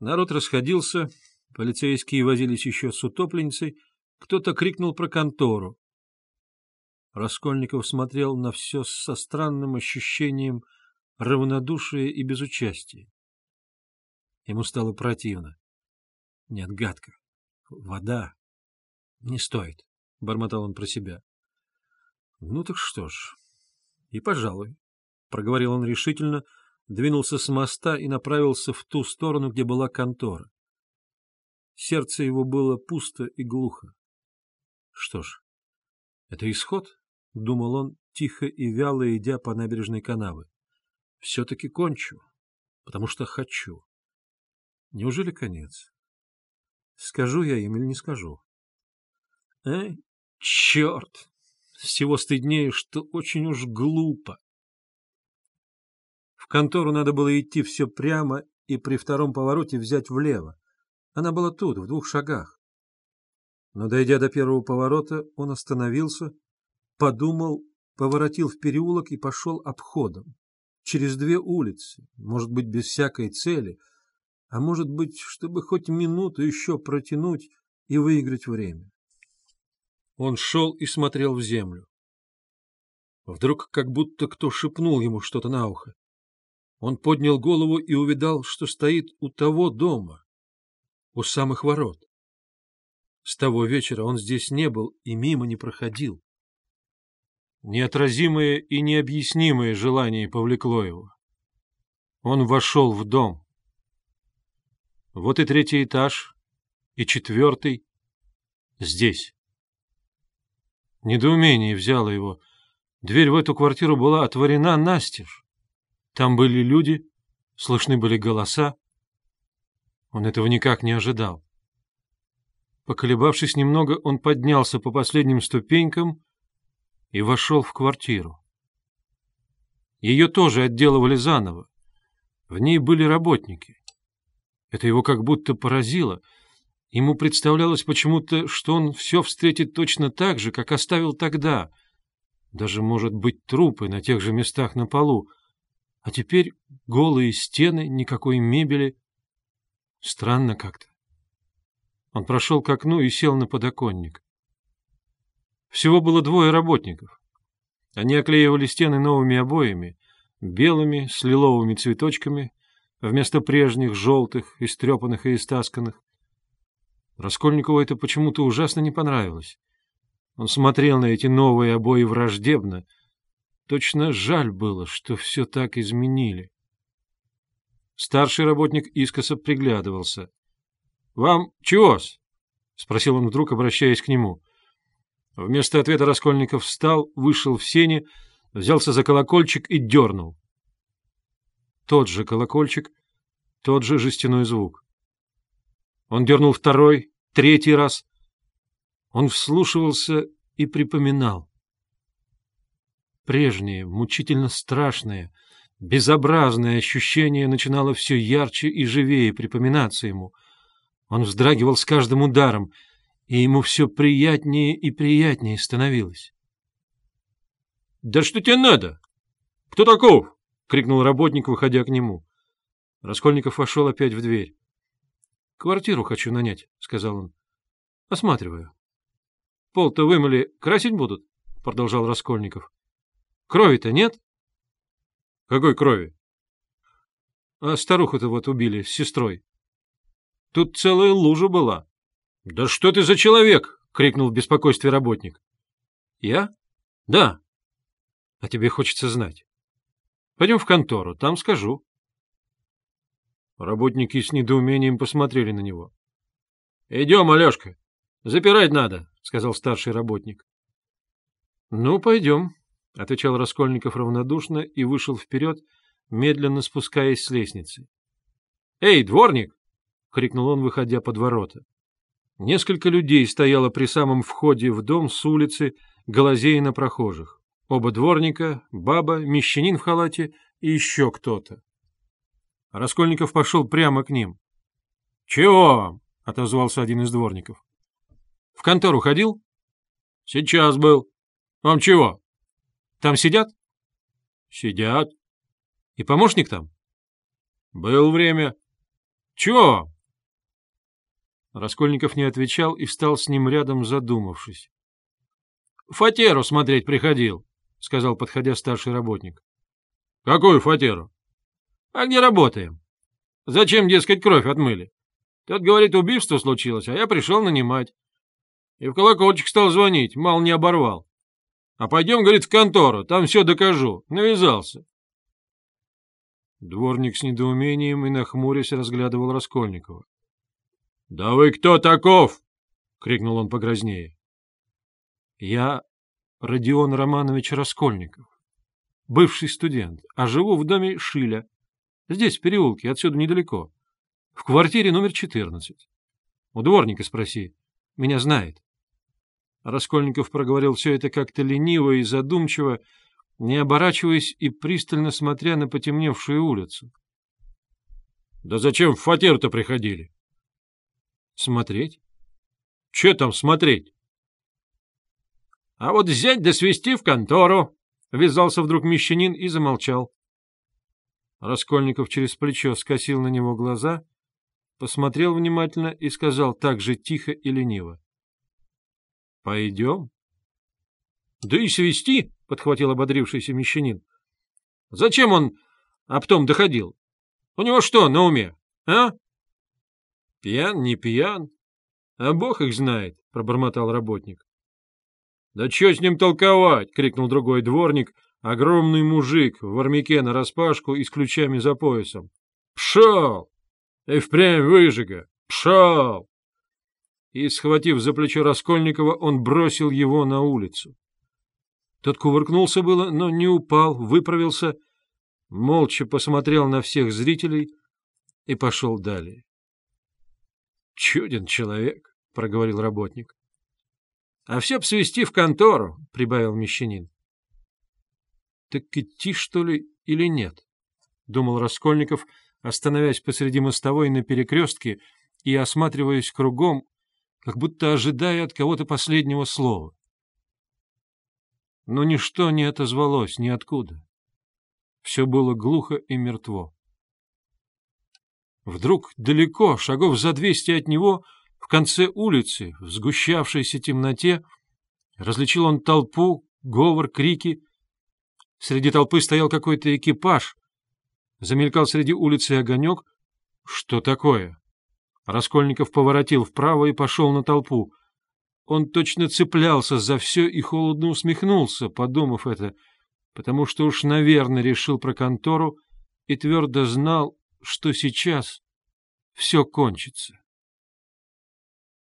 Народ расходился, полицейские возились еще с утопленницей, кто-то крикнул про контору. Раскольников смотрел на все со странным ощущением равнодушия и безучастия. Ему стало противно. Нет, гадко. Вода. Не стоит, — бормотал он про себя. Ну так что ж, и пожалуй, — проговорил он решительно, двинулся с моста и направился в ту сторону, где была контора. Сердце его было пусто и глухо. Что ж, это исход, — думал он, тихо и вяло идя по набережной канавы. — Все-таки кончу, потому что хочу. Неужели конец? Скажу я им или не скажу? Эй, черт! Всего стыднее, что очень уж глупо. В контору надо было идти все прямо и при втором повороте взять влево. Она была тут, в двух шагах. Но, дойдя до первого поворота, он остановился подумал, поворотил в переулок и пошел обходом. Через две улицы, может быть, без всякой цели, а может быть, чтобы хоть минуту еще протянуть и выиграть время. Он шел и смотрел в землю. Вдруг как будто кто шепнул ему что-то на ухо. Он поднял голову и увидал, что стоит у того дома, у самых ворот. С того вечера он здесь не был и мимо не проходил. Неотразимое и необъяснимое желание повлекло его. Он вошел в дом. Вот и третий этаж, и четвертый здесь. Недоумение взяло его. Дверь в эту квартиру была отворена настежь. Там были люди, слышны были голоса. Он этого никак не ожидал. Поколебавшись немного, он поднялся по последним ступенькам и вошел в квартиру. Ее тоже отделывали заново. В ней были работники. Это его как будто поразило. Ему представлялось почему-то, что он все встретит точно так же, как оставил тогда. Даже, может быть, трупы на тех же местах на полу. А теперь голые стены, никакой мебели. Странно как-то. Он прошел к окну и сел на подоконник. Всего было двое работников. Они оклеивали стены новыми обоями, белыми, с лиловыми цветочками, вместо прежних, желтых, истрепанных и истасканных. Раскольникову это почему-то ужасно не понравилось. Он смотрел на эти новые обои враждебно. Точно жаль было, что все так изменили. Старший работник искоса приглядывался. — Вам чего-с? — спросил он вдруг, обращаясь к нему. — Вместо ответа Раскольников встал, вышел в сене, взялся за колокольчик и дернул. Тот же колокольчик, тот же жестяной звук. Он дернул второй, третий раз. Он вслушивался и припоминал. Прежнее, мучительно страшное, безобразное ощущение начинало все ярче и живее припоминаться ему. Он вздрагивал с каждым ударом — и ему все приятнее и приятнее становилось. — Да что тебе надо? Кто таков? — крикнул работник, выходя к нему. Раскольников вошел опять в дверь. — Квартиру хочу нанять, — сказал он. — Осматриваю. — Пол-то вымыли, красить будут? — продолжал Раскольников. — Крови-то нет? — Какой крови? — А старуху-то вот убили с сестрой. Тут целая лужа была. — Да что ты за человек? — крикнул в беспокойстве работник. — Я? — Да. — А тебе хочется знать. — Пойдем в контору, там скажу. Работники с недоумением посмотрели на него. — Идем, Алешка. Запирать надо, — сказал старший работник. — Ну, пойдем, — отвечал Раскольников равнодушно и вышел вперед, медленно спускаясь с лестницы. — Эй, дворник! — крикнул он, выходя под ворота. Несколько людей стояло при самом входе в дом с улицы, глазея на прохожих. Оба дворника, баба, мещанин в халате и еще кто-то. Раскольников пошел прямо к ним. — Чего? — отозвался один из дворников. — В контору ходил? — Сейчас был. — Вам чего? — Там сидят? — Сидят. — И помощник там? — Был время. — Чего? Раскольников не отвечал и встал с ним рядом, задумавшись. — Фатеру смотреть приходил, — сказал, подходя старший работник. — Какую фатеру? — А где работаем? Зачем, дескать, кровь отмыли? Тот говорит, убийство случилось, а я пришел нанимать. И в колокольчик стал звонить, мало не оборвал. А пойдем, говорит, в контору, там все докажу. Навязался. Дворник с недоумением и нахмурясь разглядывал Раскольникова. — Да вы кто таков? — крикнул он погрознее. — Я Родион Романович Раскольников, бывший студент, а живу в доме Шиля. Здесь, в переулке, отсюда недалеко. В квартире номер 14. У дворника спроси. Меня знает. Раскольников проговорил все это как-то лениво и задумчиво, не оборачиваясь и пристально смотря на потемневшую улицу. — Да зачем в фатер-то приходили? — Смотреть. — Че там смотреть? — А вот взять да свести в контору, — ввязался вдруг мещанин и замолчал. Раскольников через плечо скосил на него глаза, посмотрел внимательно и сказал так же тихо и лениво. — Пойдем. — Да и свести, — подхватил ободрившийся мещанин. — Зачем он об том доходил? У него что на уме, а? — Пьян, не пьян. А бог их знает, — пробормотал работник. — Да что с ним толковать? — крикнул другой дворник, огромный мужик в армяке нараспашку и с ключами за поясом. — Пшел! И впрямь выжига! Пшел! И, схватив за плечо Раскольникова, он бросил его на улицу. Тот кувыркнулся было, но не упал, выправился, молча посмотрел на всех зрителей и пошел далее. — Чуден человек, — проговорил работник. — А все б свести в контору, — прибавил мещанин. — Так идти, что ли, или нет? — думал Раскольников, остановясь посреди мостовой на перекрестке и осматриваясь кругом, как будто ожидая от кого-то последнего слова. Но ничто не отозвалось ниоткуда. Все было глухо и мертво. Вдруг далеко, шагов за двести от него, в конце улицы, в сгущавшейся темноте, различил он толпу, говор, крики. Среди толпы стоял какой-то экипаж. Замелькал среди улицы огонек. Что такое? Раскольников поворотил вправо и пошел на толпу — он точно цеплялся за все и холодно усмехнулся, подумав это, потому что уж, наверное, решил про контору и твердо знал, что сейчас все кончится.